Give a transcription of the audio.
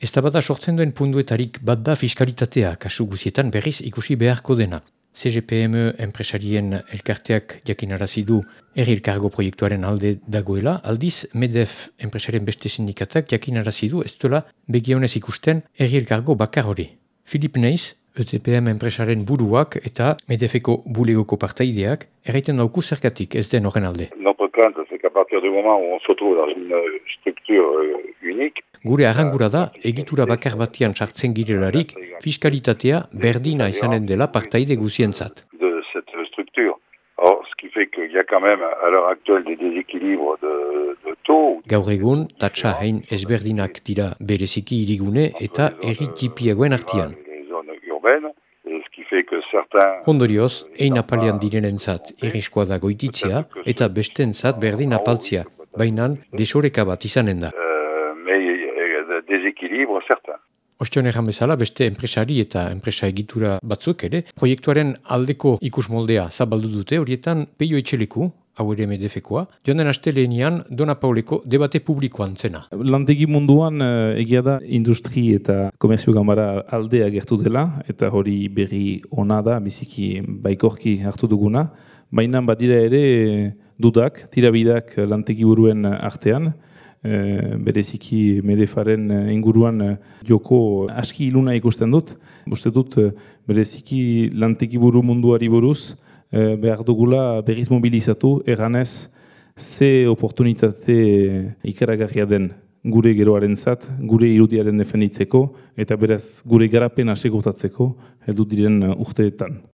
Ez da bada sortzen duen punduetarik bat da fiskalitatea, kasu guzietan berriz ikusi beharko dena. CGPM enpresarien elkarteak jakinarazi du erri elkargo proiektuaren alde dagoela, aldiz MEDEF enpresarien beste sindikatak jakinarazi du ez duela begionez ikusten erri elkargo bakar hori. Filip Neiz, ETPM enpresaren buruak eta MEDEFeko bulegoko partaideak erraiten dauku zergatik ez den horren alde. Notre crainte, c'est qu'à partir du moment où on se retrouve dans une structure euh, unique, Gure arrangura da, egitura bakar batian sartzen girelarik, fiskalitatea berdina izanen dela partaide guzientzat. Or, ce qui fait qu'il y a quand même, à l'heure actuelle, des déséquilibres de, de taux. Gaur egun, tatsa hain ezberdinak dira bereziki irigune eta erri tipiagoen artian. Certains... Ondorioz, ein apalean direnentzat erriskoa da goititzia eta bestentzat berdin apaltzia, bainan desoreka bat izanen da. Euh, mais il y a des déséquilibres certains. Ostion erran bezala, beste enpresari eta enpresa egitura batzuk ere, proiektuaren aldeko ikus moldea zabaldu dute horietan peio etxeleku, hau ere medefekoa, joan den astelenian Dona Pauleko debate publikoan zena. Lantegi munduan eh, egia da industri eta komerzio gambara aldea gertu dela, eta hori berri ona da, biziki baikorki hartu duguna, baina badira ere eh, dudak, tirabidak lantegi buruen artean, eh, bereziki medefaren eh, inguruan eh, joko aski iluna ikusten dut. Uste dut bereziki lantegi buru munduari buruz eh, behar dugula berriz mobilizatu, eganez ze oportunitate ikaragarria den gure geroaren zat, gure irudiaren defenditzeko, eta beraz gure garapena segurtatzeko heldu diren urteetan.